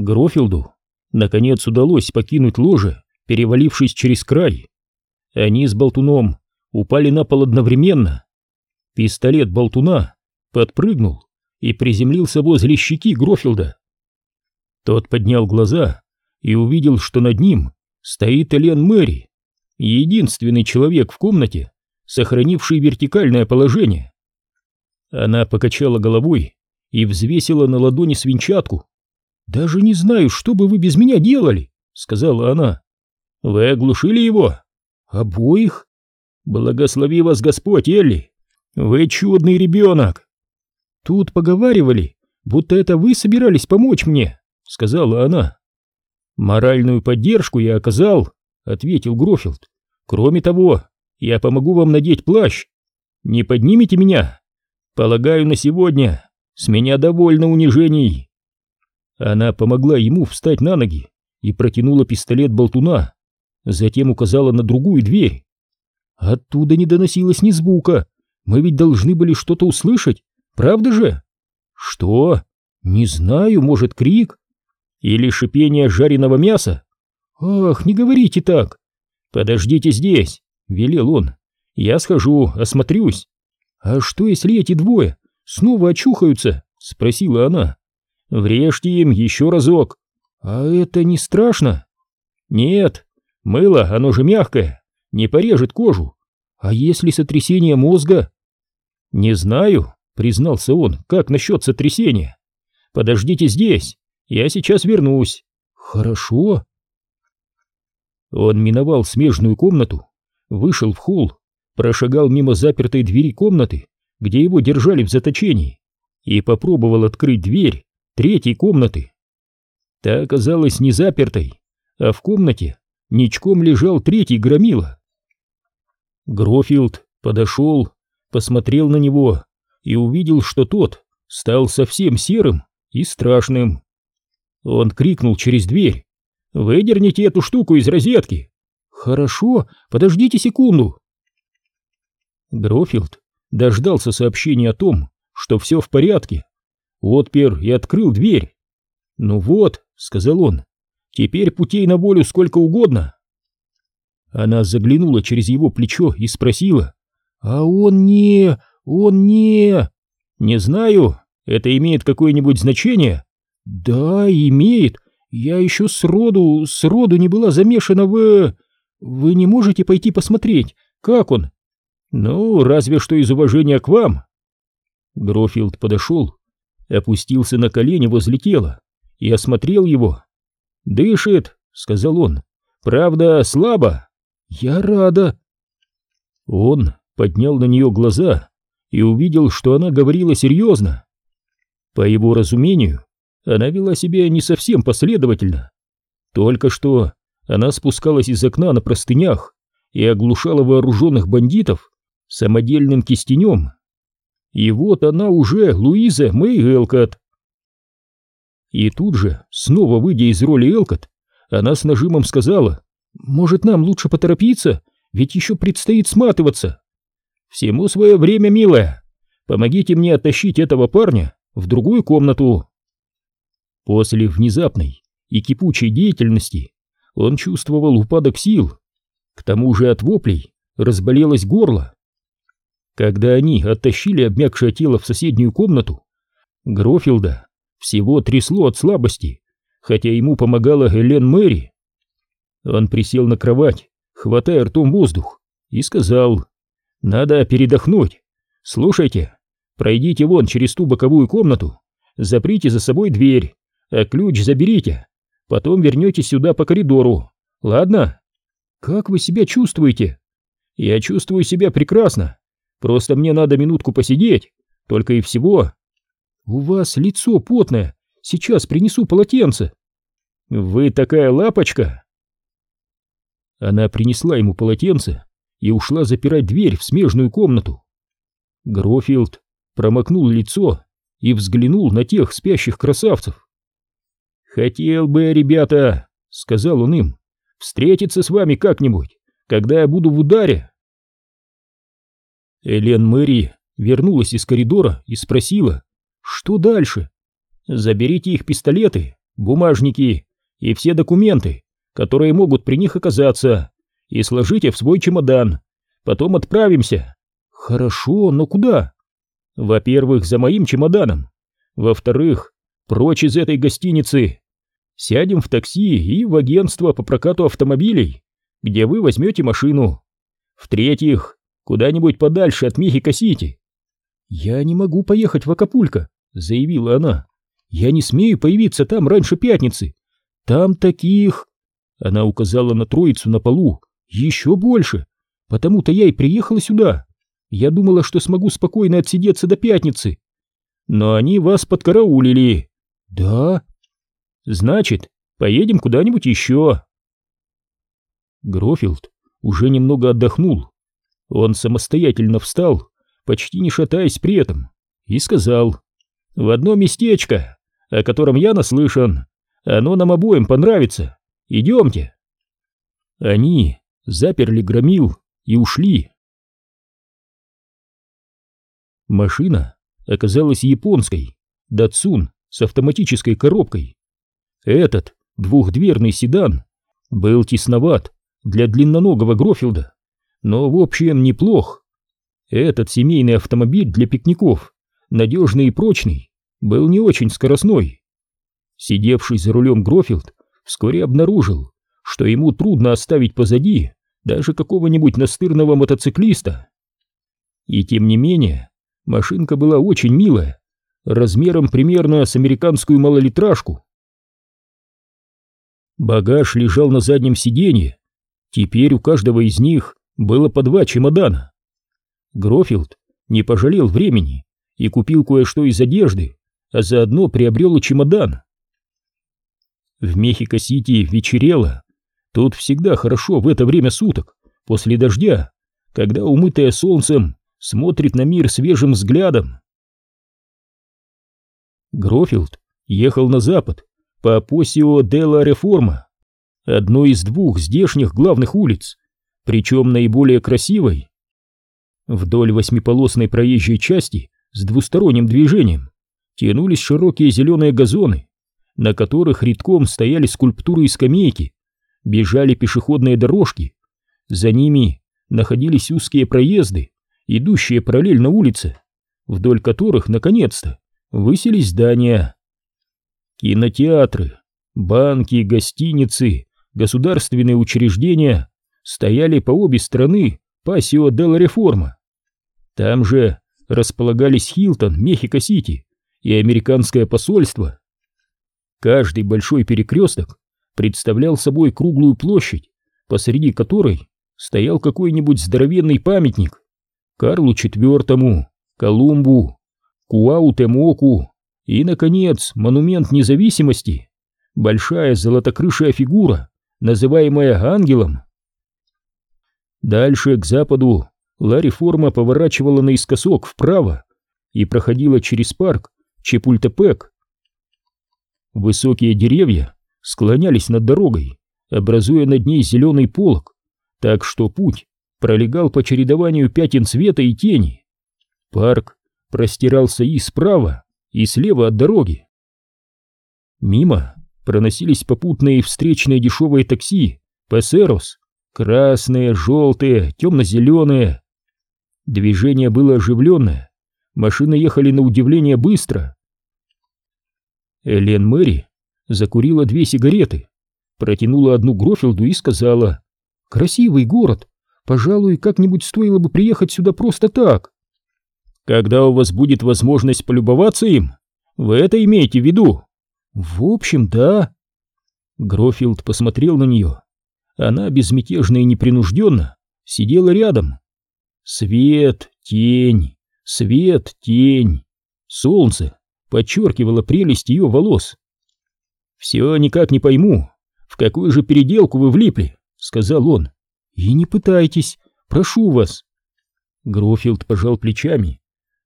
Грофилду, наконец, удалось покинуть ложе, перевалившись через край. Они с болтуном упали на пол одновременно. Пистолет болтуна подпрыгнул и приземлился возле щеки Грофилда. Тот поднял глаза и увидел, что над ним стоит Элен Мэри, единственный человек в комнате, сохранивший вертикальное положение. Она покачала головой и взвесила на ладони свинчатку. «Даже не знаю, что бы вы без меня делали», — сказала она. «Вы оглушили его?» «Обоих?» «Благослови вас Господь, Элли! Вы чудный ребенок!» «Тут поговаривали, будто это вы собирались помочь мне», — сказала она. «Моральную поддержку я оказал», — ответил Грофилд. «Кроме того, я помогу вам надеть плащ. Не поднимите меня? Полагаю, на сегодня с меня довольно унижений». Она помогла ему встать на ноги и протянула пистолет болтуна, затем указала на другую дверь. Оттуда не доносилось ни звука, мы ведь должны были что-то услышать, правда же? Что? Не знаю, может, крик? Или шипение жареного мяса? Ах, не говорите так. Подождите здесь, велел он. Я схожу, осмотрюсь. А что, если эти двое снова очухаются? Спросила она. Врежьте им еще разок. А это не страшно? Нет, мыло, оно же мягкое, не порежет кожу. А если сотрясение мозга? Не знаю, признался он, как насчет сотрясения? Подождите здесь, я сейчас вернусь. Хорошо. Он миновал смежную комнату, вышел в холл, прошагал мимо запертой двери комнаты, где его держали в заточении, и попробовал открыть дверь третьей комнаты. Та оказалась не запертой, а в комнате ничком лежал третий громила. Грофилд подошел, посмотрел на него и увидел, что тот стал совсем серым и страшным. Он крикнул через дверь. «Выдерните эту штуку из розетки!» «Хорошо, подождите секунду!» Грофилд дождался сообщения о том, что все в порядке. Отпер и открыл дверь. «Ну вот», — сказал он, — «теперь путей на волю сколько угодно». Она заглянула через его плечо и спросила, «А он не... он не...» «Не знаю, это имеет какое-нибудь значение?» «Да, имеет. Я еще сроду, сроду не была замешана в... Вы не можете пойти посмотреть, как он?» «Ну, разве что из уважения к вам». Грофилд подошел, опустился на колени возле тела и осмотрел его. «Дышит», — сказал он. «Правда, слабо». «Я рада». Он поднял на нее глаза и увидел, что она говорила серьезно. По его разумению, она вела себя не совсем последовательно. Только что она спускалась из окна на простынях и оглушала вооруженных бандитов самодельным кистенем. И вот она уже, Луиза Мэй Элкот. И тут же, снова выйдя из роли Элкот, она с нажимом сказала, «Может, нам лучше поторопиться, ведь еще предстоит сматываться». «Всему свое время, милая. Помогите мне оттащить этого парня в другую комнату». После внезапной и кипучей деятельности он чувствовал упадок сил. К тому же от воплей разболелось горло. Когда они оттащили обмякшее тело в соседнюю комнату, Грофилда всего трясло от слабости, хотя ему помогала Элен Мэри. Он присел на кровать, хватая ртом воздух, и сказал, «Надо передохнуть. Слушайте, пройдите вон через ту боковую комнату, заприте за собой дверь, а ключ заберите. Потом вернетесь сюда по коридору. Ладно? Как вы себя чувствуете? Я чувствую себя прекрасно. Просто мне надо минутку посидеть, только и всего. У вас лицо потное. Сейчас принесу полотенце. Вы такая лапочка. Она принесла ему полотенце и ушла запирать дверь в смежную комнату. Грофилд промокнул лицо и взглянул на тех спящих красавцев. «Хотел бы, ребята», — сказал он им, — «встретиться с вами как-нибудь, когда я буду в ударе». Элен Мэри вернулась из коридора и спросила, что дальше? «Заберите их пистолеты бумажники и все документы, которые могут при них оказаться, и сложите в свой чемодан. Потом отправимся. Хорошо, но куда? Во-первых, за моим чемоданом. Во-вторых, прочь из этой гостиницы. Сядем в такси и в агентство по прокату автомобилей, где вы возьмете машину. В-третьих, куда-нибудь подальше от Мехико-Сити. Я не могу поехать в Акапулько, заявила она. Я не смею появиться там раньше пятницы. Там таких... Она указала на троицу на полу. Еще больше. Потому-то я и приехала сюда. Я думала, что смогу спокойно отсидеться до пятницы. Но они вас подкараулили. Да? Значит, поедем куда-нибудь еще. Грофилд уже немного отдохнул. Он самостоятельно встал, почти не шатаясь при этом, и сказал, «В одно местечко, о котором я наслышан, оно нам обоим понравится. Идемте». Они заперли громил и ушли. Машина оказалась японской, Датсун с автоматической коробкой. Этот двухдверный седан был тесноват для длинноногого Грофилда, но в общем неплох. Этот семейный автомобиль для пикников, надежный и прочный, был не очень скоростной. Сидевший за рулем Грофилд вскоре обнаружил, что ему трудно оставить позади даже какого-нибудь настырного мотоциклиста. И тем не менее, машинка была очень милая, размером примерно с американскую малолитражку. Багаж лежал на заднем сиденье. Теперь у каждого из них было по два чемодана. Грофилд не пожалел времени и купил кое-что из одежды, а заодно приобрел и чемодан. В Мехико-Сити вечерело. Тут всегда хорошо в это время суток, после дождя, когда умытая солнцем смотрит на мир свежим взглядом. Грофилд ехал на запад, по Посио де ла Реформа, одной из двух здешних главных улиц, причем наиболее красивой. Вдоль восьмиполосной проезжей части с двусторонним движением тянулись широкие зеленые газоны, на которых редком стояли скульптуры и скамейки, бежали пешеходные дорожки, за ними находились узкие проезды, идущие параллельно улице, вдоль которых, наконец-то, высились здания. Кинотеатры, банки, гостиницы, государственные учреждения стояли по обе стороны Пасио де Реформа. Там же располагались Хилтон, Мехико-Сити и американское посольство. Каждый большой перекресток представлял собой круглую площадь, посреди которой стоял какой-нибудь здоровенный памятник Карлу IV, Колумбу, Куаутемоку и, наконец, монумент независимости, большая золотокрышая фигура, называемая ангелом. Дальше, к западу, Ла Реформа поворачивала наискосок вправо и проходила через парк Чепультепек. Высокие деревья склонялись над дорогой, образуя над ней зеленый полог, так что путь пролегал по чередованию пятен света и тени. Парк простирался и справа, и слева от дороги. Мимо проносились попутные встречные дешевые такси, Песерос, красные, желтые, темно-зеленые. Движение было оживленное, машины ехали на удивление быстро. Элен Мэри закурила две сигареты, протянула одну Грофилду и сказала, «Красивый город, пожалуй, как-нибудь стоило бы приехать сюда просто так». Когда у вас будет возможность полюбоваться им? Вы это имеете в виду? В общем, да. Грофилд посмотрел на нее. Она безмятежно и непринужденно сидела рядом. Свет, тень, свет, тень. Солнце подчеркивало прелесть ее волос. «Все никак не пойму, в какую же переделку вы влипли», — сказал он. «И не пытайтесь, прошу вас». Грофилд пожал плечами.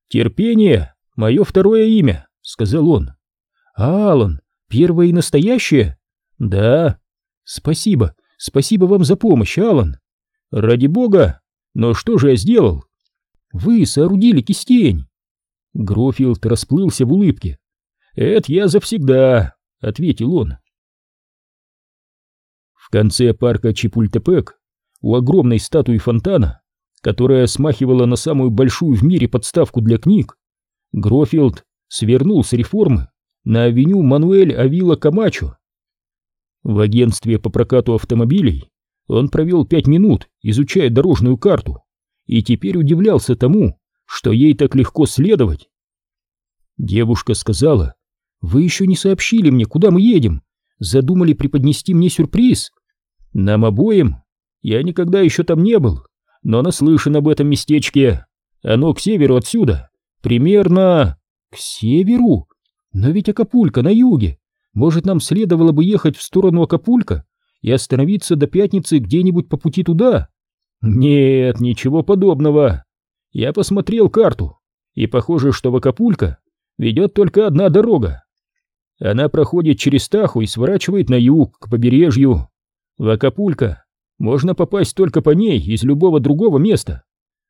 «Терпение — мое второе имя», — сказал он. «А, Алан, первое и настоящее?» «Да». «Спасибо, спасибо вам за помощь, Алан». «Ради бога! Но что же я сделал?» «Вы соорудили кистень». Грофилд расплылся в улыбке. «Это я завсегда. ответил он. В конце парка Чепультепек, у огромной статуи фонтана, которая смахивала на самую большую в мире подставку для книг, Грофилд свернул с реформы на авеню Мануэль Авила Камачо. В агентстве по прокату автомобилей он провел пять минут, изучая дорожную карту, и теперь удивлялся тому, что ей так легко следовать. Девушка сказала, «Вы еще не сообщили мне, куда мы едем. Задумали преподнести мне сюрприз. Нам обоим. Я никогда еще там не был, но наслышан об этом местечке. Оно к северу отсюда. Примерно... К северу? Но ведь Акапулько на юге. Может, нам следовало бы ехать в сторону Акапулько и остановиться до пятницы где-нибудь по пути туда? Нет, ничего подобного. Я посмотрел карту, и похоже, что в Акапулько ведет только одна дорога. Она проходит через Таху и сворачивает на юг, к побережью. В Акапулько можно попасть только по ней из любого другого места.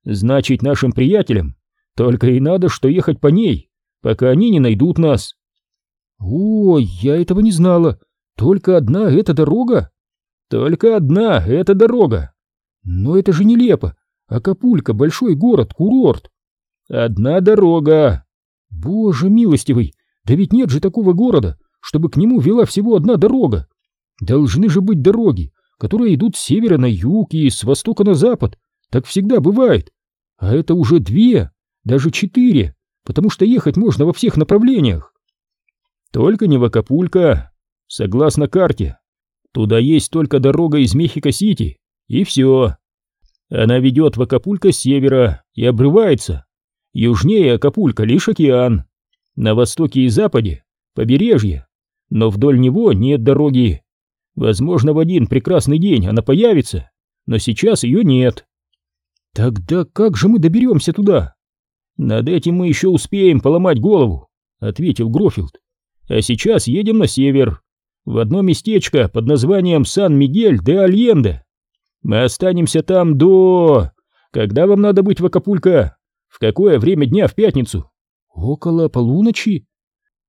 Значит, нашим приятелям только и надо, что ехать по ней, пока они не найдут нас. О, я этого не знала. Только одна эта дорога? Только одна эта дорога. Но это же нелепо. Акапулько — большой город, курорт. Одна дорога. Боже милостивый, да ведь нет же такого города, чтобы к нему вела всего одна дорога. Должны же быть дороги, которые идут с севера на юг и с востока на запад. Так всегда бывает. А это уже две, даже четыре, потому что ехать можно во всех направлениях. Только не в Акапулько, согласно карте. Туда есть только дорога из Мехико-Сити, и все. Она ведет в Акапулько с севера и обрывается. Южнее Акапулько лишь океан. На востоке и западе побережье, но вдоль него нет дороги. Возможно, в один прекрасный день она появится, но сейчас ее нет. Тогда как же мы доберемся туда? Над этим мы еще успеем поломать голову, ответил Грофилд. А сейчас едем на север, в одно местечко под названием Сан-Мигель-де-Альенде. Мы останемся там до... Когда вам надо быть в Акапулько? В какое время дня в пятницу? Около полуночи.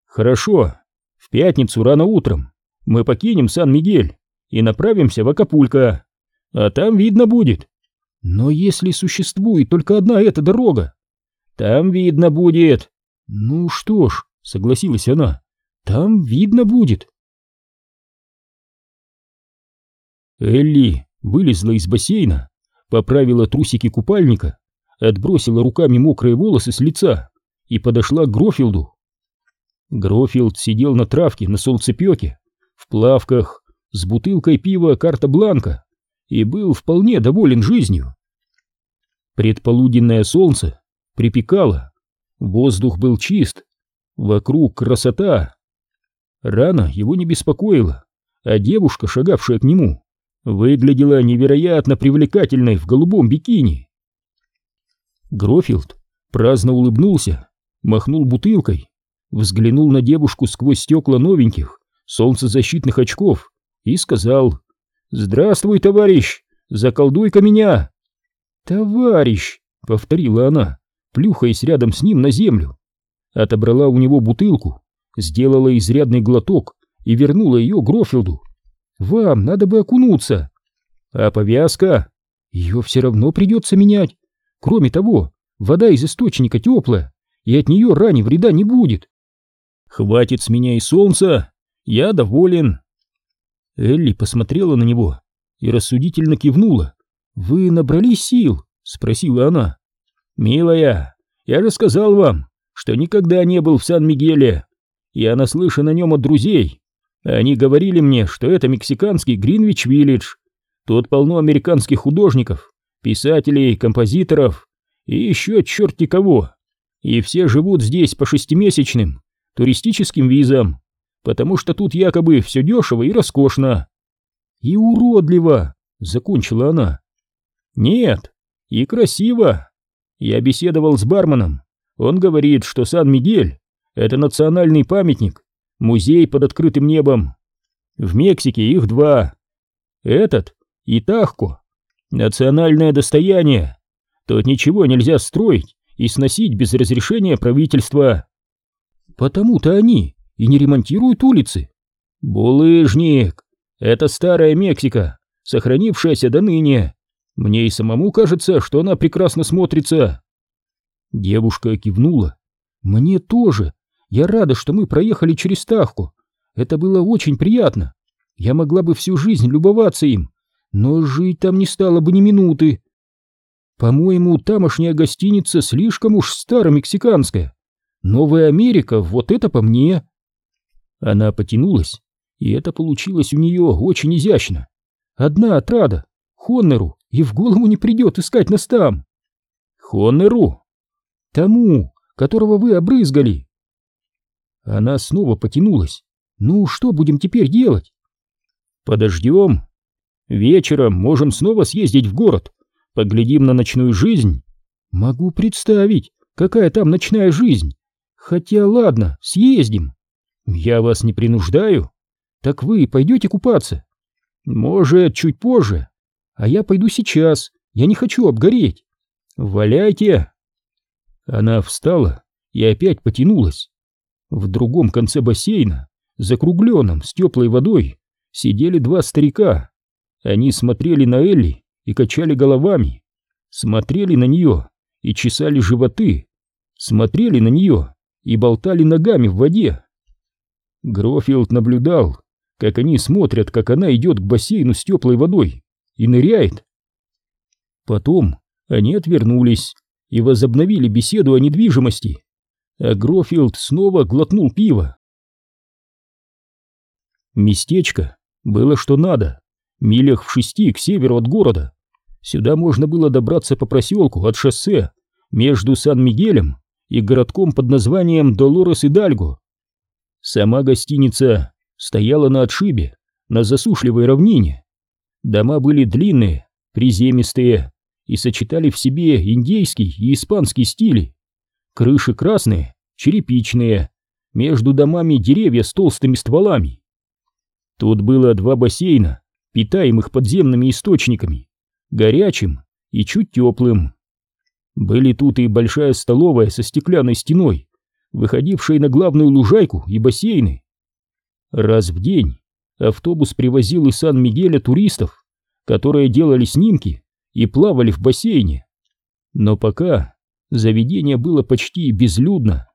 Хорошо. В пятницу рано утром мы покинем Сан-Мигель и направимся в Акапулько. А там видно будет. Но если существует только одна эта дорога, там видно будет. Ну что ж, согласилась она. Там видно будет. Элли вылезла из бассейна, поправила трусики купальника, отбросила руками мокрые волосы с лица и подошла к Грофилду. Грофилд сидел на травке на солнцепеке, в плавках, с бутылкой пива «Карта Бланка» и был вполне доволен жизнью. Предполуденное солнце припекало, воздух был чист, вокруг красота. Рана его не беспокоила, а девушка, шагавшая к нему, выглядела невероятно привлекательной в голубом бикини. Грофилд праздно улыбнулся, махнул бутылкой, взглянул на девушку сквозь стекла новеньких, солнцезащитных очков и сказал «Здравствуй, товарищ, заколдуй-ка меня!» «Товарищ!» — повторила она, плюхаясь рядом с ним на землю. Отобрала у него бутылку, сделала изрядный глоток и вернула ее Грофилду. Вам надо бы окунуться. А повязка? Ее все равно придется менять. Кроме того, вода из источника теплая, и от нее ране вреда не будет. Хватит с меня и солнца, я доволен. Элли посмотрела на него и рассудительно кивнула. «Вы набрались сил?» — спросила она. «Милая, я же сказал вам, что никогда не был в Сан-Мигеле. Я наслышан о нем от друзей. Они говорили мне, что это мексиканский Гринвич-Виллидж. Тут полно американских художников, писателей, композиторов и еще черти кого. И все живут здесь по шестимесячным туристическим визам, потому что тут якобы все дешево и роскошно. И уродливо, закончила она. Нет, и красиво. Я беседовал с барменом. Он говорит, что Сан-Мигель — это национальный памятник, Музей под открытым небом. В Мексике их два. Этот и Тахко. Национальное достояние. Тут ничего нельзя строить и сносить без разрешения правительства. Потому-то они и не ремонтируют улицы. «Булыжник! Это старая Мексика, сохранившаяся до ныне. Мне и самому кажется, что она прекрасно смотрится». Девушка кивнула. «Мне тоже. Я рада, что мы проехали через Тахку. Это было очень приятно. Я могла бы всю жизнь любоваться им, но жить там не стало бы ни минуты. По-моему, тамошняя гостиница слишком уж старомексиканская. Новая Америка, вот это по мне. Она потянулась, и это получилось у нее очень изящно. Одна отрада. Хоннеру и в голову не придет искать нас там. Хоннеру? Тому, которого вы обрызгали. Она снова потянулась. Ну, что будем теперь делать? Подождем. Вечером можем снова съездить в город. Поглядим на ночную жизнь. Могу представить, какая там ночная жизнь. Хотя ладно, съездим. Я вас не принуждаю. Так вы пойдете купаться? Может, чуть позже. А я пойду сейчас. Я не хочу обгореть. Валяйте. Она встала и опять потянулась. В другом конце бассейна, закругленном, с теплой водой, сидели два старика. Они смотрели на Элли и качали головами, смотрели на нее и чесали животы, смотрели на нее и болтали ногами в воде. Грофилд наблюдал, как они смотрят, как она идет к бассейну с теплой водой и ныряет. Потом они отвернулись и возобновили беседу о недвижимости, а Грофилд снова глотнул пиво. Местечко было что надо, милях в шести к северу от города. Сюда можно было добраться по проселку от шоссе между Сан-Мигелем и городком под названием Долорес-Идальго. Сама гостиница стояла на отшибе, на засушливой равнине. Дома были длинные, приземистые и сочетали в себе индейский и испанский стили. Крыши красные, черепичные, между домами деревья с толстыми стволами. Тут было два бассейна, питаемых подземными источниками, горячим и чуть теплым. Были тут и большая столовая со стеклянной стеной, выходившей на главную лужайку и бассейны. Раз в день автобус привозил из Сан-Мигеля туристов, которые делали снимки и плавали в бассейне. Но пока заведение было почти безлюдно.